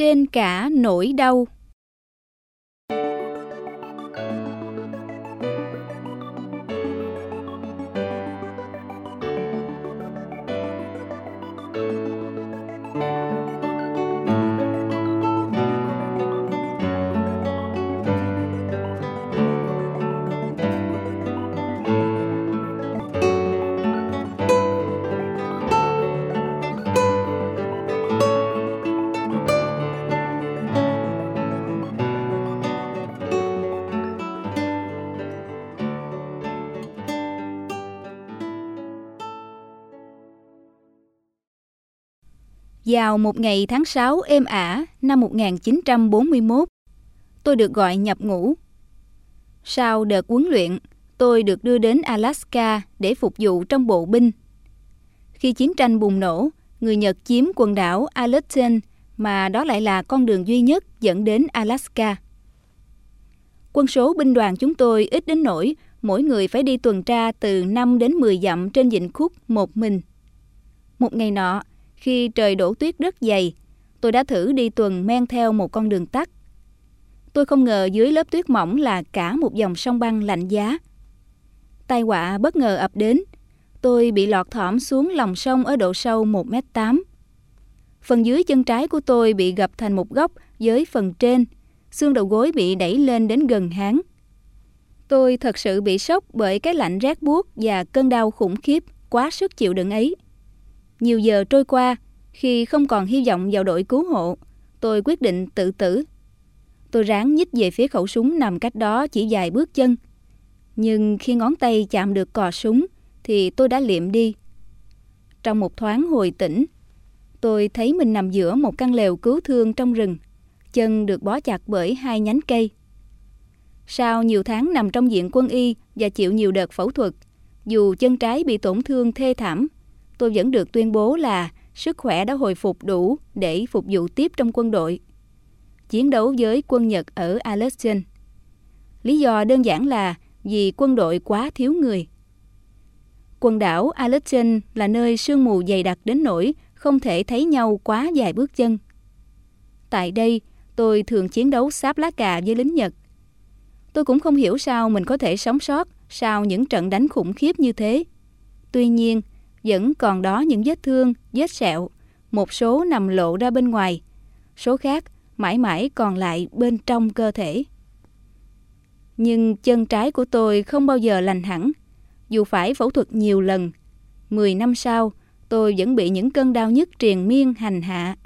trên cả nỗi đau. Vào một ngày tháng 6 êm ả năm 1941, tôi được gọi nhập ngũ. Sau đợt huấn luyện, tôi được đưa đến Alaska để phục vụ trong bộ binh. Khi chiến tranh bùng nổ, người Nhật chiếm quần đảo Aleutian mà đó lại là con đường duy nhất dẫn đến Alaska. Quân số binh đoàn chúng tôi ít đến nỗi mỗi người phải đi tuần tra từ 5 đến 10 dặm trên vịnh khúc một mình. Một ngày nọ, khi trời đổ tuyết rất dày, tôi đã thử đi tuần men theo một con đường tắt. Tôi không ngờ dưới lớp tuyết mỏng là cả một dòng sông băng lạnh giá. Tai họa bất ngờ ập đến. Tôi bị lọt thỏm xuống lòng sông ở độ sâu 1m8. Phần dưới chân trái của tôi bị gập thành một góc với phần trên. Xương đầu gối bị đẩy lên đến gần háng. Tôi thật sự bị sốc bởi cái lạnh rét buốt và cơn đau khủng khiếp quá sức chịu đựng ấy. Nhiều giờ trôi qua, khi không còn hy vọng vào đội cứu hộ, tôi quyết định tự tử. Tôi ráng nhích về phía khẩu súng nằm cách đó chỉ vài bước chân. Nhưng khi ngón tay chạm được cò súng, thì tôi đã liệm đi. Trong một thoáng hồi tỉnh, tôi thấy mình nằm giữa một căn lều cứu thương trong rừng, chân được bó chặt bởi hai nhánh cây. Sau nhiều tháng nằm trong diện quân y và chịu nhiều đợt phẫu thuật, dù chân trái bị tổn thương thê thảm tôi vẫn được tuyên bố là sức khỏe đã hồi phục đủ để phục vụ tiếp trong quân đội. Chiến đấu với quân Nhật ở Aleutian. Lý do đơn giản là vì quân đội quá thiếu người. Quần đảo Aleutian là nơi sương mù dày đặc đến nỗi không thể thấy nhau quá dài bước chân. Tại đây, tôi thường chiến đấu sáp lá cà với lính Nhật. Tôi cũng không hiểu sao mình có thể sống sót sau những trận đánh khủng khiếp như thế. Tuy nhiên, vẫn còn đó những vết thương, vết sẹo, một số nằm lộ ra bên ngoài, số khác mãi mãi còn lại bên trong cơ thể. Nhưng chân trái của tôi không bao giờ lành hẳn, dù phải phẫu thuật nhiều lần. Mười năm sau, tôi vẫn bị những cơn đau nhức triền miên hành hạ.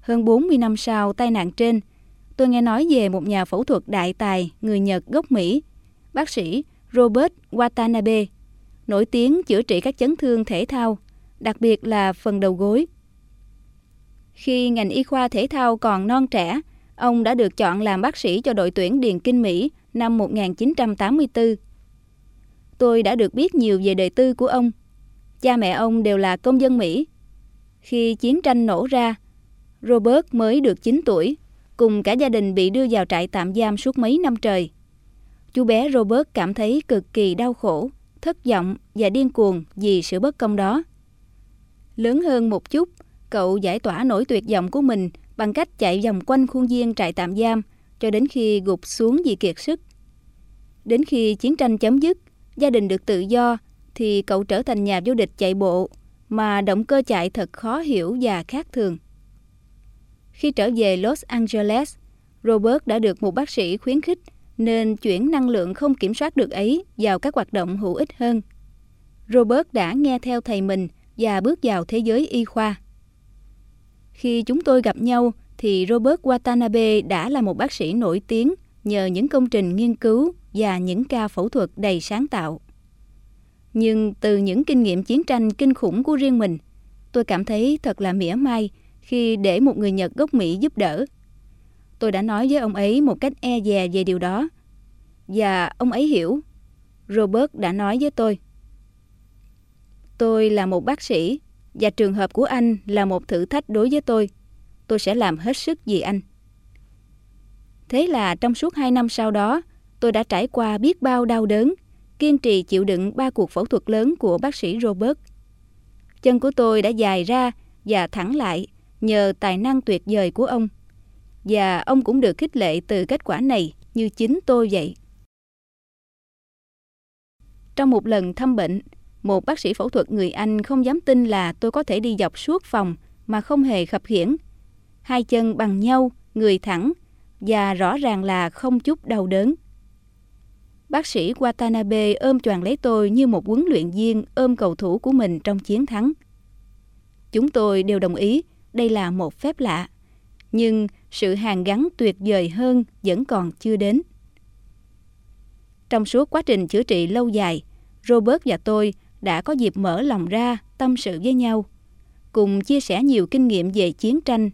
Hơn 40 năm sau tai nạn trên, tôi nghe nói về một nhà phẫu thuật đại tài người Nhật gốc Mỹ, bác sĩ Robert Watanabe, nổi tiếng chữa trị các chấn thương thể thao, đặc biệt là phần đầu gối. Khi ngành y khoa thể thao còn non trẻ, ông đã được chọn làm bác sĩ cho đội tuyển Điền Kinh Mỹ năm 1984. Tôi đã được biết nhiều về đời tư của ông. Cha mẹ ông đều là công dân Mỹ. Khi chiến tranh nổ ra, Robert mới được 9 tuổi, cùng cả gia đình bị đưa vào trại tạm giam suốt mấy năm trời. Chú bé Robert cảm thấy cực kỳ đau khổ thất vọng và điên cuồng vì sự bất công đó. Lớn hơn một chút, cậu giải tỏa nỗi tuyệt vọng của mình bằng cách chạy vòng quanh khuôn viên trại tạm giam cho đến khi gục xuống vì kiệt sức. Đến khi chiến tranh chấm dứt, gia đình được tự do, thì cậu trở thành nhà vô địch chạy bộ, mà động cơ chạy thật khó hiểu và khác thường. Khi trở về Los Angeles, Robert đã được một bác sĩ khuyến khích nên chuyển năng lượng không kiểm soát được ấy vào các hoạt động hữu ích hơn. Robert đã nghe theo thầy mình và bước vào thế giới y khoa. Khi chúng tôi gặp nhau thì Robert Watanabe đã là một bác sĩ nổi tiếng nhờ những công trình nghiên cứu và những ca phẫu thuật đầy sáng tạo. Nhưng từ những kinh nghiệm chiến tranh kinh khủng của riêng mình, tôi cảm thấy thật là mỉa mai khi để một người Nhật gốc Mỹ giúp đỡ Tôi đã nói với ông ấy một cách e dè về điều đó. Và ông ấy hiểu. Robert đã nói với tôi. Tôi là một bác sĩ và trường hợp của anh là một thử thách đối với tôi. Tôi sẽ làm hết sức vì anh. Thế là trong suốt hai năm sau đó, tôi đã trải qua biết bao đau đớn, kiên trì chịu đựng ba cuộc phẫu thuật lớn của bác sĩ Robert. Chân của tôi đã dài ra và thẳng lại nhờ tài năng tuyệt vời của ông. và ông cũng được khích lệ từ kết quả này như chính tôi vậy. Trong một lần thăm bệnh, một bác sĩ phẫu thuật người Anh không dám tin là tôi có thể đi dọc suốt phòng mà không hề khập khiễng. Hai chân bằng nhau, người thẳng và rõ ràng là không chút đau đớn. Bác sĩ Watanabe ôm choàng lấy tôi như một huấn luyện viên ôm cầu thủ của mình trong chiến thắng. Chúng tôi đều đồng ý đây là một phép lạ, nhưng sự hàn gắn tuyệt vời hơn vẫn còn chưa đến. Trong suốt quá trình chữa trị lâu dài, Robert và tôi đã có dịp mở lòng ra tâm sự với nhau, cùng chia sẻ nhiều kinh nghiệm về chiến tranh,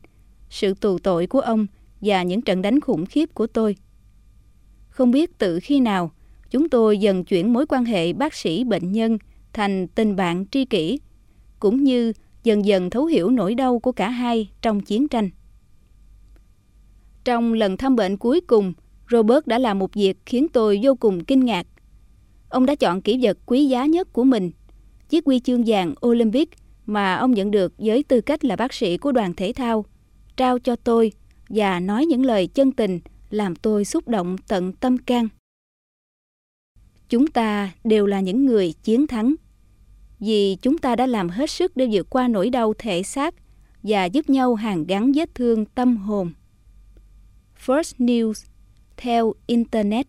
sự tù tội của ông và những trận đánh khủng khiếp của tôi. Không biết từ khi nào, chúng tôi dần chuyển mối quan hệ bác sĩ bệnh nhân thành tình bạn tri kỷ, cũng như dần dần thấu hiểu nỗi đau của cả hai trong chiến tranh. Trong lần thăm bệnh cuối cùng, Robert đã làm một việc khiến tôi vô cùng kinh ngạc. Ông đã chọn kỷ vật quý giá nhất của mình, chiếc huy chương vàng Olympic mà ông nhận được với tư cách là bác sĩ của đoàn thể thao, trao cho tôi và nói những lời chân tình làm tôi xúc động tận tâm can. Chúng ta đều là những người chiến thắng, vì chúng ta đã làm hết sức để vượt qua nỗi đau thể xác và giúp nhau hàn gắn vết thương tâm hồn. First News theo Internet.